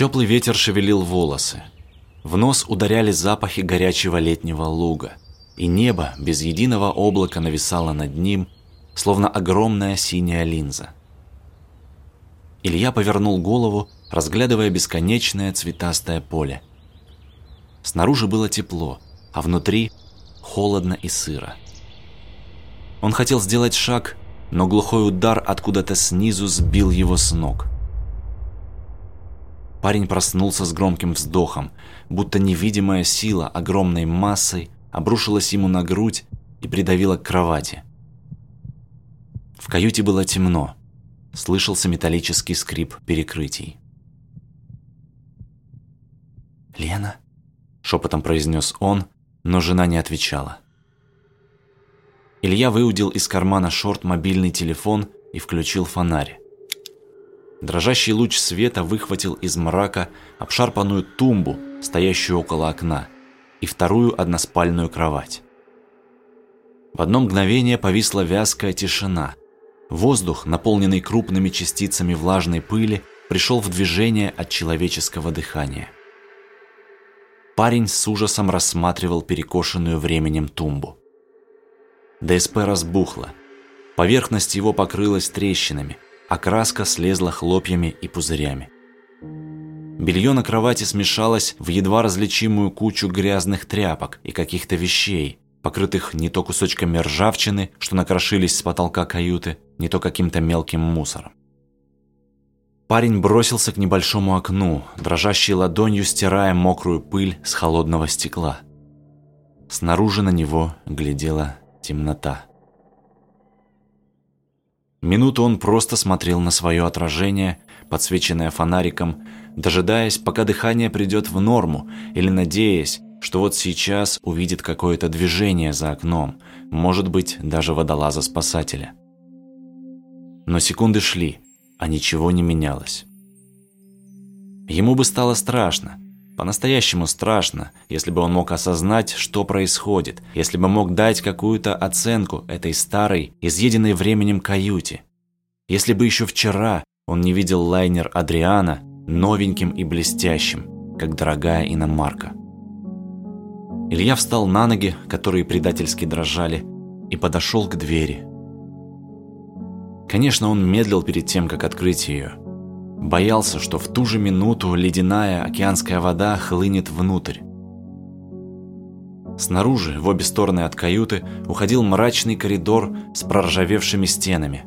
Теплый ветер шевелил волосы. В нос ударяли запахи горячего летнего луга, и небо без единого облака нависало над ним, словно огромная синяя линза. Илья повернул голову, разглядывая бесконечное цветастое поле. Снаружи было тепло, а внутри холодно и сыро. Он хотел сделать шаг, но глухой удар откуда-то снизу сбил его с ног. Парень проснулся с громким вздохом, будто невидимая сила огромной массой обрушилась ему на грудь и придавила к кровати. В каюте было темно, слышался металлический скрип перекрытий. «Лена?» – шепотом произнес он, но жена не отвечала. Илья выудил из кармана шорт мобильный телефон и включил фонарь. Дрожащий луч света выхватил из мрака обшарпанную тумбу, стоящую около окна, и вторую односпальную кровать. В одно мгновение повисла вязкая тишина. Воздух, наполненный крупными частицами влажной пыли, пришел в движение от человеческого дыхания. Парень с ужасом рассматривал перекошенную временем тумбу. ДСП разбухло. Поверхность его покрылась трещинами – а краска слезла хлопьями и пузырями. Белье на кровати смешалось в едва различимую кучу грязных тряпок и каких-то вещей, покрытых не то кусочками ржавчины, что накрошились с потолка каюты, не то каким-то мелким мусором. Парень бросился к небольшому окну, дрожащей ладонью стирая мокрую пыль с холодного стекла. Снаружи на него глядела темнота. Минуту он просто смотрел на свое отражение, подсвеченное фонариком, дожидаясь, пока дыхание придет в норму, или надеясь, что вот сейчас увидит какое-то движение за окном, может быть, даже водолаза-спасателя. Но секунды шли, а ничего не менялось. Ему бы стало страшно, по-настоящему страшно, если бы он мог осознать, что происходит, если бы мог дать какую-то оценку этой старой, изъеденной временем каюте. Если бы еще вчера он не видел лайнер Адриана новеньким и блестящим, как дорогая иномарка. Илья встал на ноги, которые предательски дрожали, и подошел к двери. Конечно, он медлил перед тем, как открыть ее – Боялся, что в ту же минуту ледяная океанская вода хлынет внутрь. Снаружи, в обе стороны от каюты, уходил мрачный коридор с проржавевшими стенами.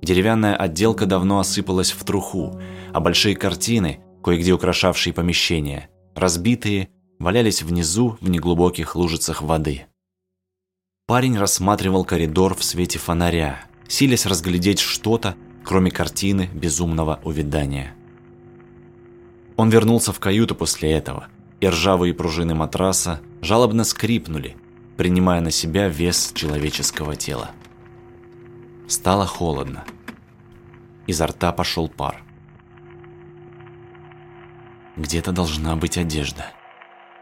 Деревянная отделка давно осыпалась в труху, а большие картины, кое-где украшавшие помещения, разбитые, валялись внизу в неглубоких лужицах воды. Парень рассматривал коридор в свете фонаря, силясь разглядеть что-то, кроме картины безумного увядания. Он вернулся в каюту после этого, и ржавые пружины матраса жалобно скрипнули, принимая на себя вес человеческого тела. Стало холодно. Изо рта пошел пар. Где-то должна быть одежда.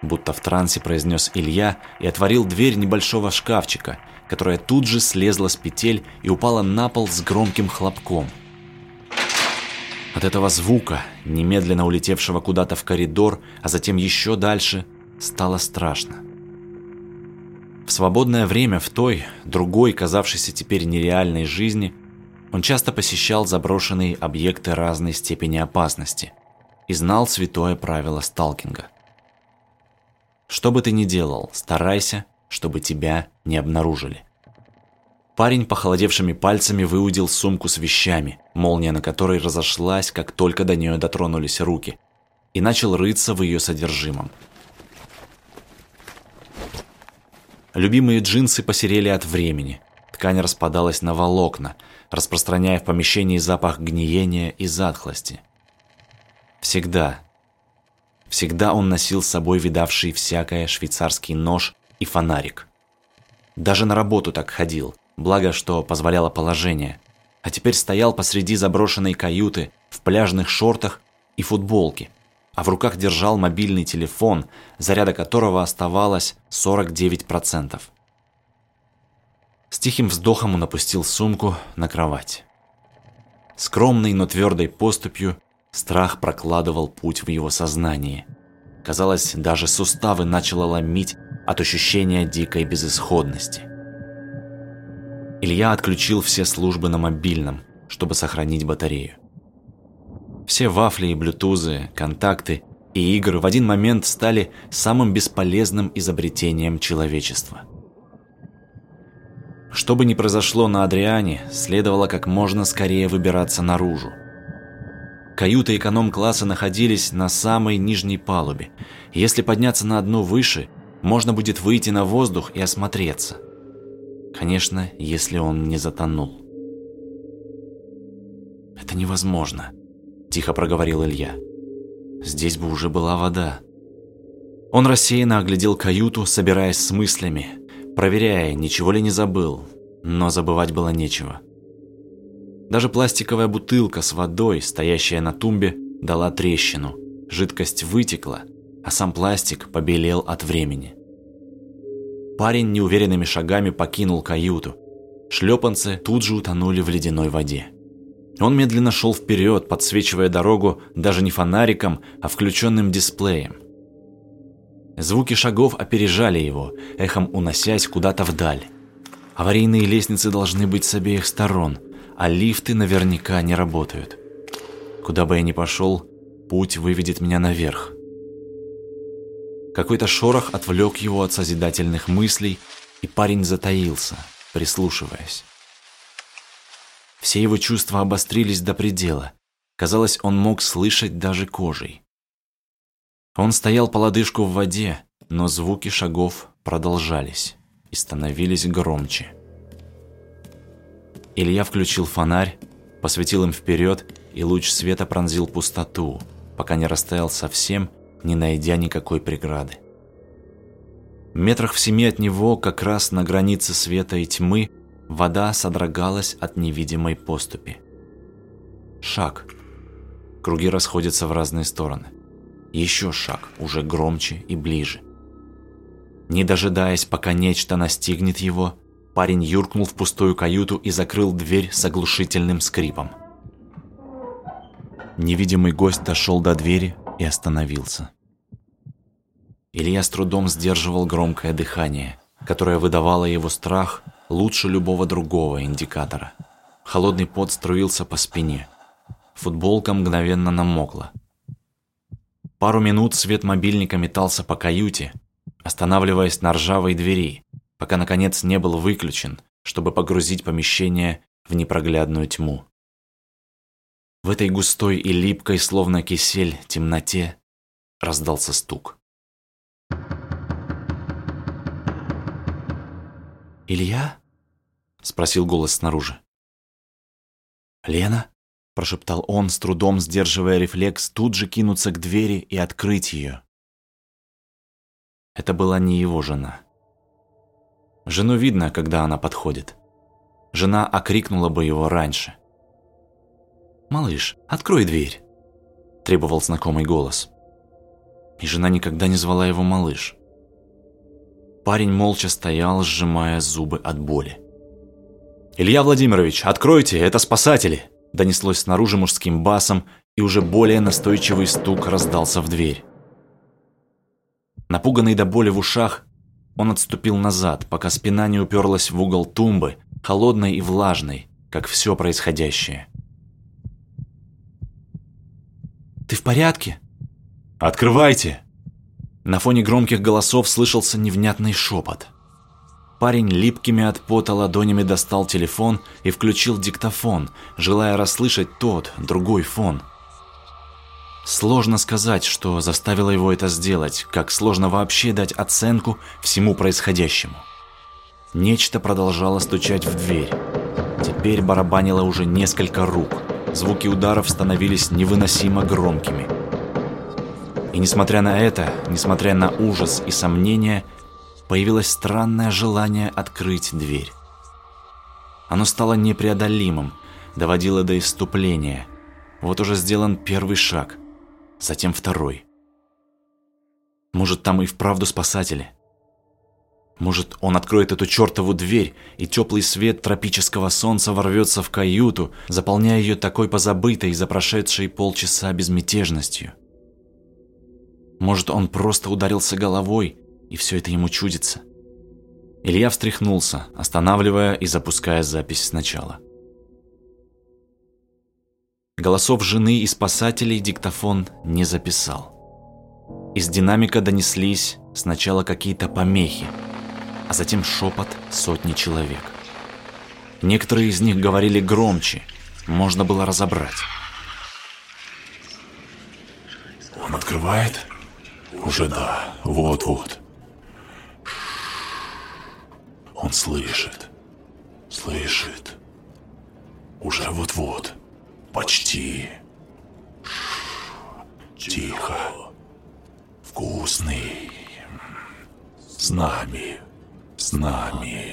Будто в трансе произнес Илья и отворил дверь небольшого шкафчика, которая тут же слезла с петель и упала на пол с громким хлопком. От этого звука, немедленно улетевшего куда-то в коридор, а затем еще дальше, стало страшно. В свободное время в той, другой, казавшейся теперь нереальной жизни, он часто посещал заброшенные объекты разной степени опасности и знал святое правило сталкинга. Что бы ты ни делал, старайся, чтобы тебя не обнаружили. Парень похолодевшими пальцами выудил сумку с вещами, молния на которой разошлась, как только до нее дотронулись руки, и начал рыться в ее содержимом. Любимые джинсы посерели от времени. Ткань распадалась на волокна, распространяя в помещении запах гниения и затхлости. Всегда, всегда он носил с собой видавший всякое швейцарский нож и фонарик. Даже на работу так ходил, благо что позволяло положение. А теперь стоял посреди заброшенной каюты в пляжных шортах и футболке, а в руках держал мобильный телефон, заряда которого оставалось 49%. С тихим вздохом он опустил сумку на кровать. Скромной, но твердой поступью Страх прокладывал путь в его сознании. Казалось, даже суставы начало ломить от ощущения дикой безысходности. Илья отключил все службы на мобильном, чтобы сохранить батарею. Все вафли и блютузы, контакты и игры в один момент стали самым бесполезным изобретением человечества. Что бы ни произошло на Адриане, следовало как можно скорее выбираться наружу. Каюты эконом-класса находились на самой нижней палубе. Если подняться на одну выше, можно будет выйти на воздух и осмотреться. Конечно, если он не затонул. «Это невозможно», – тихо проговорил Илья. «Здесь бы уже была вода». Он рассеянно оглядел каюту, собираясь с мыслями, проверяя, ничего ли не забыл, но забывать было нечего. Даже пластиковая бутылка с водой, стоящая на тумбе, дала трещину. Жидкость вытекла, а сам пластик побелел от времени. Парень неуверенными шагами покинул каюту. Шлепанцы тут же утонули в ледяной воде. Он медленно шел вперед, подсвечивая дорогу даже не фонариком, а включенным дисплеем. Звуки шагов опережали его, эхом уносясь куда-то вдаль. Аварийные лестницы должны быть с обеих сторон, а лифты наверняка не работают. Куда бы я ни пошел, путь выведет меня наверх. Какой-то шорох отвлек его от созидательных мыслей, и парень затаился, прислушиваясь. Все его чувства обострились до предела. Казалось, он мог слышать даже кожей. Он стоял по лодыжку в воде, но звуки шагов продолжались и становились громче. Илья включил фонарь, посветил им вперед, и луч света пронзил пустоту, пока не растаял совсем, не найдя никакой преграды. Метрах в семи от него, как раз на границе света и тьмы, вода содрогалась от невидимой поступи. Шаг. Круги расходятся в разные стороны. Еще шаг, уже громче и ближе. Не дожидаясь, пока нечто настигнет его, парень юркнул в пустую каюту и закрыл дверь с оглушительным скрипом. Невидимый гость дошел до двери и остановился. Илья с трудом сдерживал громкое дыхание, которое выдавало его страх лучше любого другого индикатора. Холодный пот струился по спине. Футболка мгновенно намокла. Пару минут свет мобильника метался по каюте, останавливаясь на ржавой двери, пока наконец не был выключен, чтобы погрузить помещение в непроглядную тьму. В этой густой и липкой, словно кисель, темноте раздался стук. «Илья?» – спросил голос снаружи. «Лена?» – прошептал он, с трудом сдерживая рефлекс, тут же кинуться к двери и открыть ее. Это была не его жена. Жену видно, когда она подходит. Жена окрикнула бы его раньше. «Малыш, открой дверь!» – требовал знакомый голос. И жена никогда не звала его «малыш». Парень молча стоял, сжимая зубы от боли. «Илья Владимирович, откройте, это спасатели!» Донеслось снаружи мужским басом, и уже более настойчивый стук раздался в дверь. Напуганный до боли в ушах, он отступил назад, пока спина не уперлась в угол тумбы, холодной и влажной, как все происходящее. «Ты в порядке?» «Открывайте!» На фоне громких голосов слышался невнятный шепот. Парень липкими от пота ладонями достал телефон и включил диктофон, желая расслышать тот, другой фон. Сложно сказать, что заставило его это сделать, как сложно вообще дать оценку всему происходящему. Нечто продолжало стучать в дверь. Теперь барабанило уже несколько рук. Звуки ударов становились невыносимо громкими. И несмотря на это, несмотря на ужас и сомнения, появилось странное желание открыть дверь. Оно стало непреодолимым, доводило до иступления. Вот уже сделан первый шаг, затем второй. Может, там и вправду спасатели? Может, он откроет эту чертову дверь, и теплый свет тропического солнца ворвется в каюту, заполняя ее такой позабытой за прошедшие полчаса безмятежностью. Может, он просто ударился головой, и все это ему чудится. Илья встряхнулся, останавливая и запуская запись сначала. Голосов жены и спасателей диктофон не записал. Из динамика донеслись сначала какие-то помехи, а затем шепот сотни человек. Некоторые из них говорили громче, можно было разобрать. Он открывает? Уже да, вот-вот. Он слышит, слышит. Уже вот-вот, почти. Тихо, вкусный, с нами с нами.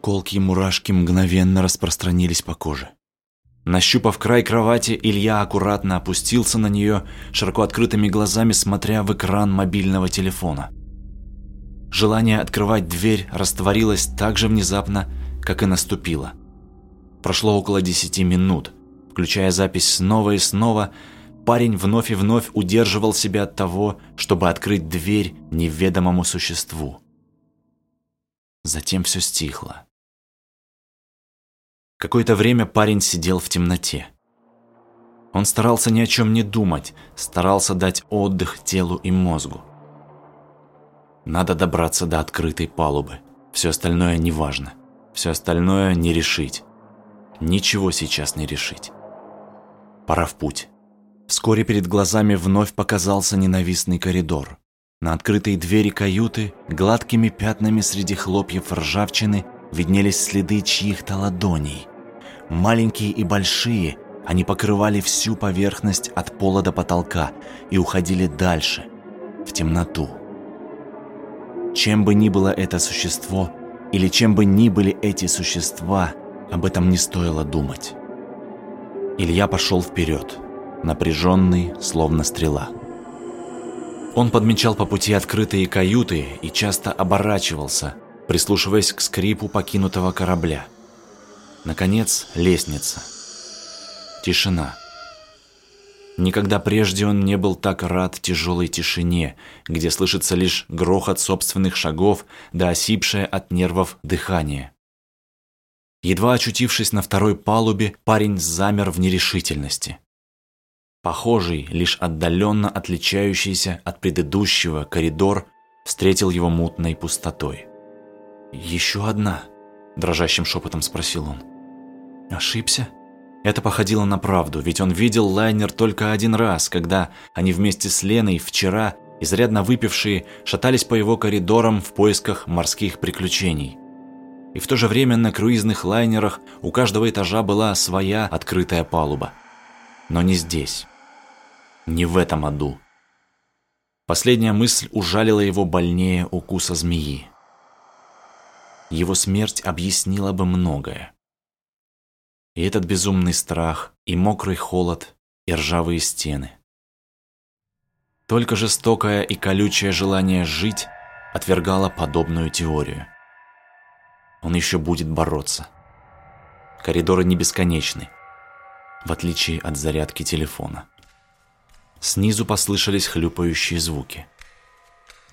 Колки и мурашки мгновенно распространились по коже. Нащупав край кровати, Илья аккуратно опустился на нее, широко открытыми глазами смотря в экран мобильного телефона. Желание открывать дверь растворилось так же внезапно, как и наступило. Прошло около десяти минут. Включая запись снова и снова, парень вновь и вновь удерживал себя от того, чтобы открыть дверь неведомому существу. Затем все стихло. Какое-то время парень сидел в темноте. Он старался ни о чем не думать, старался дать отдых телу и мозгу. Надо добраться до открытой палубы. Все остальное не важно. Все остальное не решить. Ничего сейчас не решить. Пора в путь. Вскоре перед глазами вновь показался ненавистный коридор. На открытой двери каюты гладкими пятнами среди хлопьев ржавчины виднелись следы чьих-то ладоней. Маленькие и большие, они покрывали всю поверхность от пола до потолка и уходили дальше, в темноту. Чем бы ни было это существо, или чем бы ни были эти существа, об этом не стоило думать. Илья пошел вперед напряженный, словно стрела. Он подмечал по пути открытые каюты и часто оборачивался, прислушиваясь к скрипу покинутого корабля. Наконец, лестница. Тишина. Никогда прежде он не был так рад тяжелой тишине, где слышится лишь грохот собственных шагов да осипшее от нервов дыхание. Едва очутившись на второй палубе, парень замер в нерешительности. Похожий, лишь отдаленно отличающийся от предыдущего коридор встретил его мутной пустотой. «Еще одна?» – дрожащим шепотом спросил он. «Ошибся?» Это походило на правду, ведь он видел лайнер только один раз, когда они вместе с Леной вчера, изрядно выпившие, шатались по его коридорам в поисках морских приключений. И в то же время на круизных лайнерах у каждого этажа была своя открытая палуба. Но не здесь не в этом аду. Последняя мысль ужалила его больнее укуса змеи. Его смерть объяснила бы многое. И этот безумный страх, и мокрый холод, и ржавые стены. Только жестокое и колючее желание жить отвергало подобную теорию. Он еще будет бороться. Коридоры не бесконечны, в отличие от зарядки телефона. Снизу послышались хлюпающие звуки.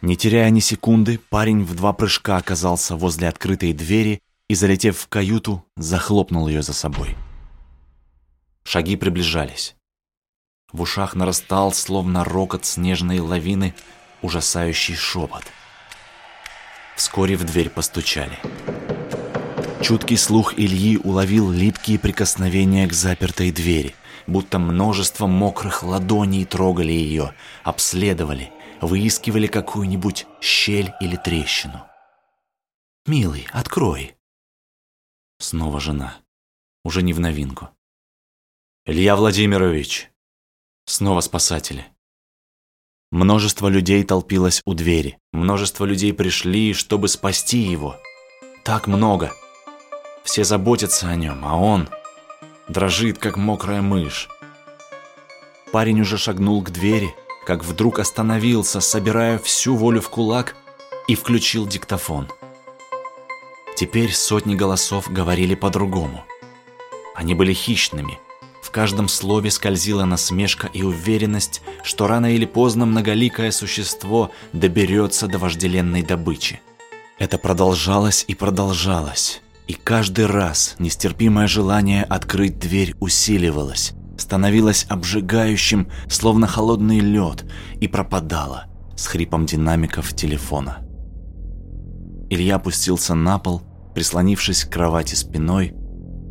Не теряя ни секунды, парень в два прыжка оказался возле открытой двери и, залетев в каюту, захлопнул ее за собой. Шаги приближались. В ушах нарастал, словно рокот снежной лавины, ужасающий шепот. Вскоре в дверь постучали. Чуткий слух Ильи уловил липкие прикосновения к запертой двери – будто множество мокрых ладоней трогали ее, обследовали, выискивали какую-нибудь щель или трещину. «Милый, открой!» Снова жена. Уже не в новинку. «Илья Владимирович!» Снова спасатели. Множество людей толпилось у двери. Множество людей пришли, чтобы спасти его. Так много. Все заботятся о нем, а он дрожит, как мокрая мышь. Парень уже шагнул к двери, как вдруг остановился, собирая всю волю в кулак и включил диктофон. Теперь сотни голосов говорили по-другому. Они были хищными. В каждом слове скользила насмешка и уверенность, что рано или поздно многоликое существо доберется до вожделенной добычи. Это продолжалось и продолжалось. И каждый раз нестерпимое желание открыть дверь усиливалось, становилось обжигающим, словно холодный лед, и пропадало с хрипом динамиков телефона. Илья опустился на пол, прислонившись к кровати спиной,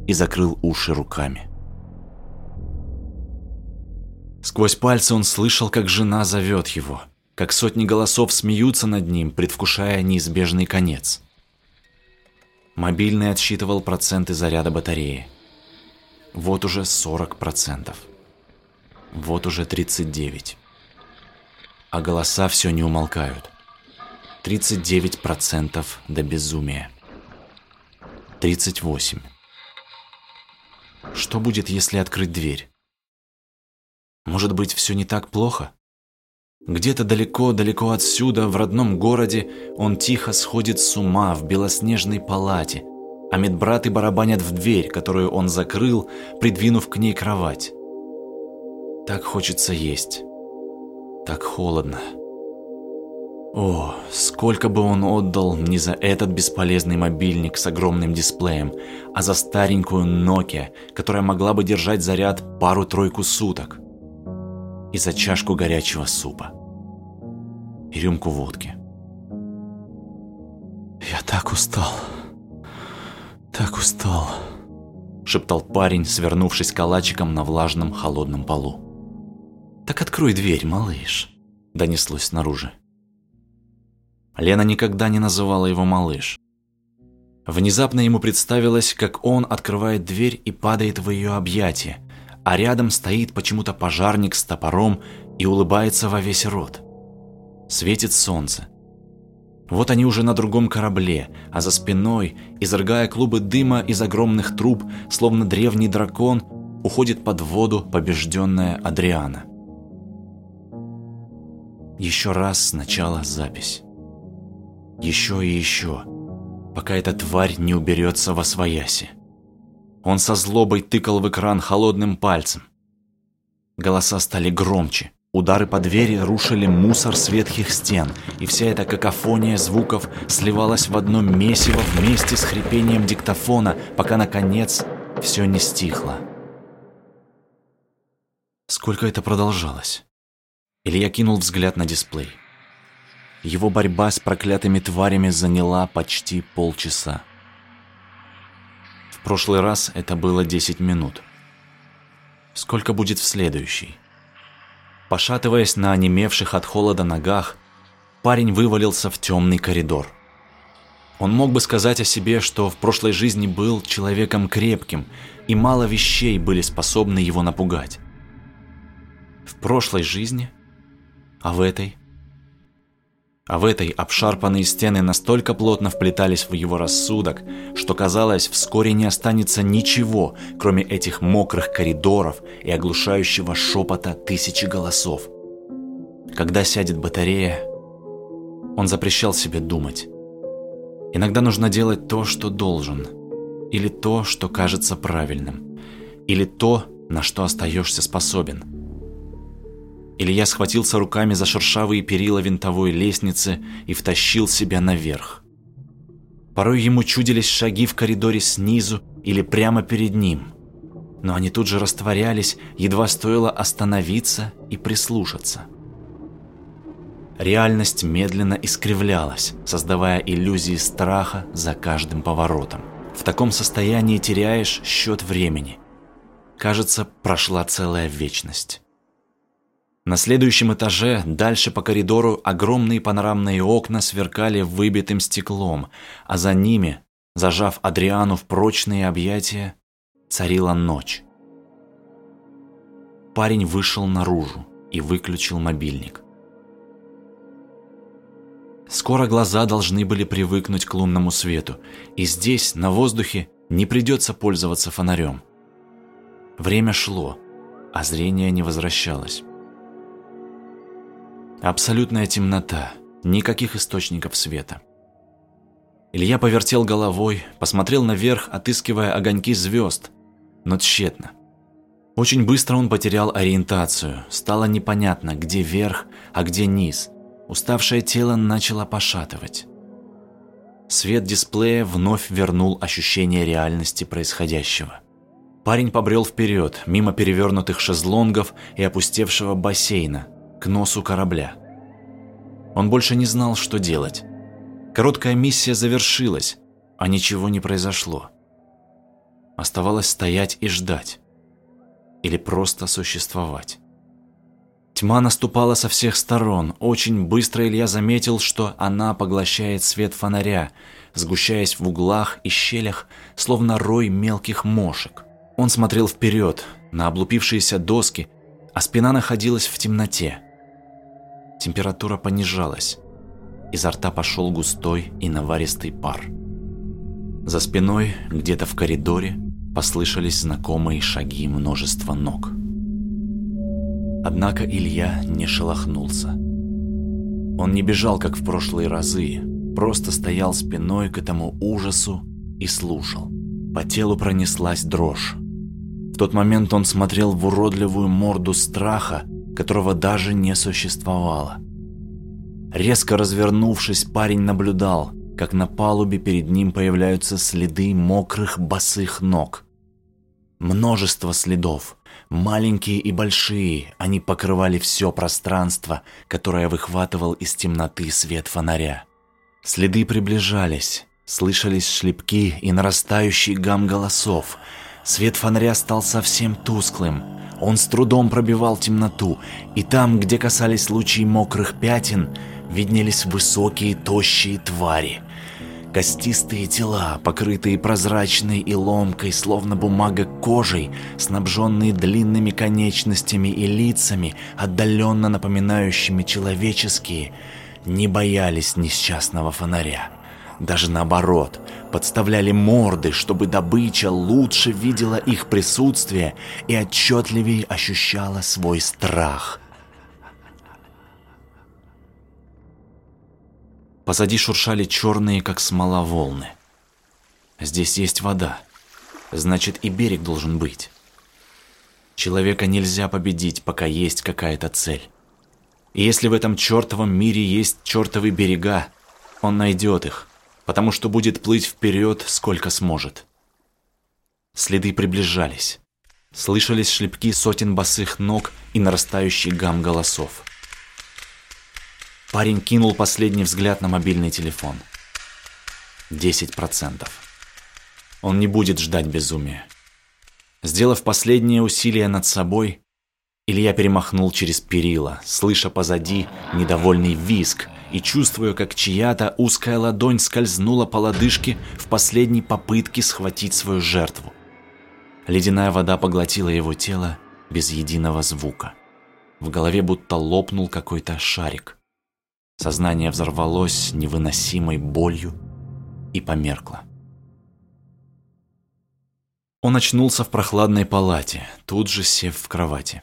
и закрыл уши руками. Сквозь пальцы он слышал, как жена зовет его, как сотни голосов смеются над ним, предвкушая неизбежный конец. Мобильный отсчитывал проценты заряда батареи. Вот уже 40%. Вот уже 39%. А голоса все не умолкают. 39% до безумия. 38. Что будет, если открыть дверь? Может быть, все не так плохо? Где-то далеко-далеко отсюда, в родном городе, он тихо сходит с ума в белоснежной палате, а медбраты барабанят в дверь, которую он закрыл, придвинув к ней кровать. Так хочется есть. Так холодно. О, сколько бы он отдал не за этот бесполезный мобильник с огромным дисплеем, а за старенькую Nokia, которая могла бы держать заряд пару-тройку суток и за чашку горячего супа. И рюмку водки. «Я так устал, так устал», — шептал парень, свернувшись калачиком на влажном холодном полу. «Так открой дверь, малыш», — донеслось снаружи. Лена никогда не называла его малыш. Внезапно ему представилось, как он открывает дверь и падает в ее объятия, а рядом стоит почему-то пожарник с топором и улыбается во весь рот. Светит солнце. Вот они уже на другом корабле, а за спиной, изрыгая клубы дыма из огромных труб, словно древний дракон, уходит под воду побежденная Адриана. Еще раз сначала запись. Еще и еще, пока эта тварь не уберется во свояси. Он со злобой тыкал в экран холодным пальцем. Голоса стали громче. Удары по двери рушили мусор с ветхих стен, и вся эта какофония звуков сливалась в одно месиво вместе с хрипением диктофона, пока, наконец, все не стихло. Сколько это продолжалось? Илья кинул взгляд на дисплей. Его борьба с проклятыми тварями заняла почти полчаса прошлый раз это было 10 минут. Сколько будет в следующий? Пошатываясь на онемевших от холода ногах, парень вывалился в темный коридор. Он мог бы сказать о себе, что в прошлой жизни был человеком крепким, и мало вещей были способны его напугать. В прошлой жизни? А в этой? А в этой обшарпанные стены настолько плотно вплетались в его рассудок, что казалось, вскоре не останется ничего, кроме этих мокрых коридоров и оглушающего шепота тысячи голосов. Когда сядет батарея, он запрещал себе думать. Иногда нужно делать то, что должен, или то, что кажется правильным, или то, на что остаешься способен – Илья схватился руками за шершавые перила винтовой лестницы и втащил себя наверх. Порой ему чудились шаги в коридоре снизу или прямо перед ним. Но они тут же растворялись, едва стоило остановиться и прислушаться. Реальность медленно искривлялась, создавая иллюзии страха за каждым поворотом. В таком состоянии теряешь счет времени. Кажется, прошла целая вечность. На следующем этаже, дальше по коридору, огромные панорамные окна сверкали выбитым стеклом, а за ними, зажав Адриану в прочные объятия, царила ночь. Парень вышел наружу и выключил мобильник. Скоро глаза должны были привыкнуть к лунному свету, и здесь, на воздухе, не придется пользоваться фонарем. Время шло, а зрение не возвращалось. Абсолютная темнота, никаких источников света. Илья повертел головой, посмотрел наверх, отыскивая огоньки звезд, но тщетно. Очень быстро он потерял ориентацию, стало непонятно, где верх, а где низ. Уставшее тело начало пошатывать. Свет дисплея вновь вернул ощущение реальности происходящего. Парень побрел вперед, мимо перевернутых шезлонгов и опустевшего бассейна, к носу корабля. Он больше не знал, что делать. Короткая миссия завершилась, а ничего не произошло. Оставалось стоять и ждать. Или просто существовать. Тьма наступала со всех сторон. Очень быстро Илья заметил, что она поглощает свет фонаря, сгущаясь в углах и щелях, словно рой мелких мошек. Он смотрел вперед, на облупившиеся доски, а спина находилась в темноте. Температура понижалась. Изо рта пошел густой и наваристый пар. За спиной, где-то в коридоре, послышались знакомые шаги множества ног. Однако Илья не шелохнулся. Он не бежал, как в прошлые разы, просто стоял спиной к этому ужасу и слушал. По телу пронеслась дрожь. В тот момент он смотрел в уродливую морду страха, которого даже не существовало. Резко развернувшись, парень наблюдал, как на палубе перед ним появляются следы мокрых босых ног. Множество следов, маленькие и большие, они покрывали все пространство, которое выхватывал из темноты свет фонаря. Следы приближались, слышались шлепки и нарастающий гам голосов. Свет фонаря стал совсем тусклым. Он с трудом пробивал темноту, и там, где касались лучи мокрых пятен, виднелись высокие тощие твари. Костистые тела, покрытые прозрачной и ломкой, словно бумага кожей, снабженные длинными конечностями и лицами, отдаленно напоминающими человеческие, не боялись несчастного фонаря. Даже наоборот, подставляли морды, чтобы добыча лучше видела их присутствие и отчетливее ощущала свой страх. Позади шуршали черные, как смола, волны. Здесь есть вода. Значит, и берег должен быть. Человека нельзя победить, пока есть какая-то цель. И если в этом чертовом мире есть чертовы берега, он найдет их, потому что будет плыть вперед, сколько сможет. Следы приближались. Слышались шлепки сотен босых ног и нарастающий гам голосов. Парень кинул последний взгляд на мобильный телефон. 10%. Он не будет ждать безумия. Сделав последнее усилие над собой, Илья перемахнул через перила, слыша позади недовольный визг и чувствуя, как чья-то узкая ладонь скользнула по лодыжке в последней попытке схватить свою жертву. Ледяная вода поглотила его тело без единого звука. В голове будто лопнул какой-то шарик. Сознание взорвалось невыносимой болью и померкло. Он очнулся в прохладной палате, тут же сев в кровати.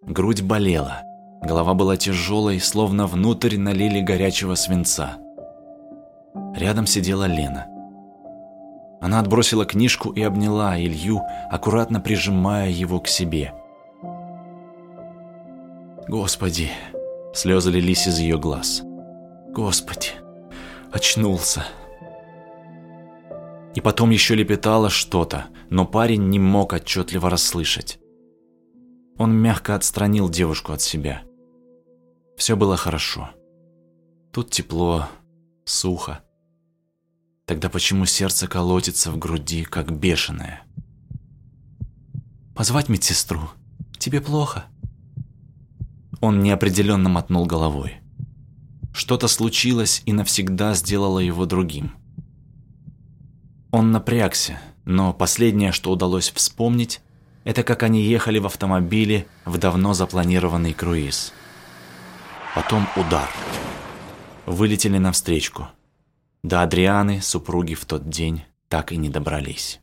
Грудь болела, голова была тяжелой, словно внутрь налили горячего свинца. Рядом сидела Лена. Она отбросила книжку и обняла Илью, аккуратно прижимая его к себе. «Господи!» Слезы лились из ее глаз. Господи, очнулся. И потом еще лепетало что-то, но парень не мог отчетливо расслышать. Он мягко отстранил девушку от себя. Все было хорошо. Тут тепло, сухо. Тогда почему сердце колотится в груди, как бешеное? «Позвать медсестру? Тебе плохо?» Он неопределенно мотнул головой. Что-то случилось и навсегда сделало его другим. Он напрягся, но последнее, что удалось вспомнить, это как они ехали в автомобиле в давно запланированный круиз. Потом удар. Вылетели навстречку. До Адрианы супруги в тот день так и не добрались.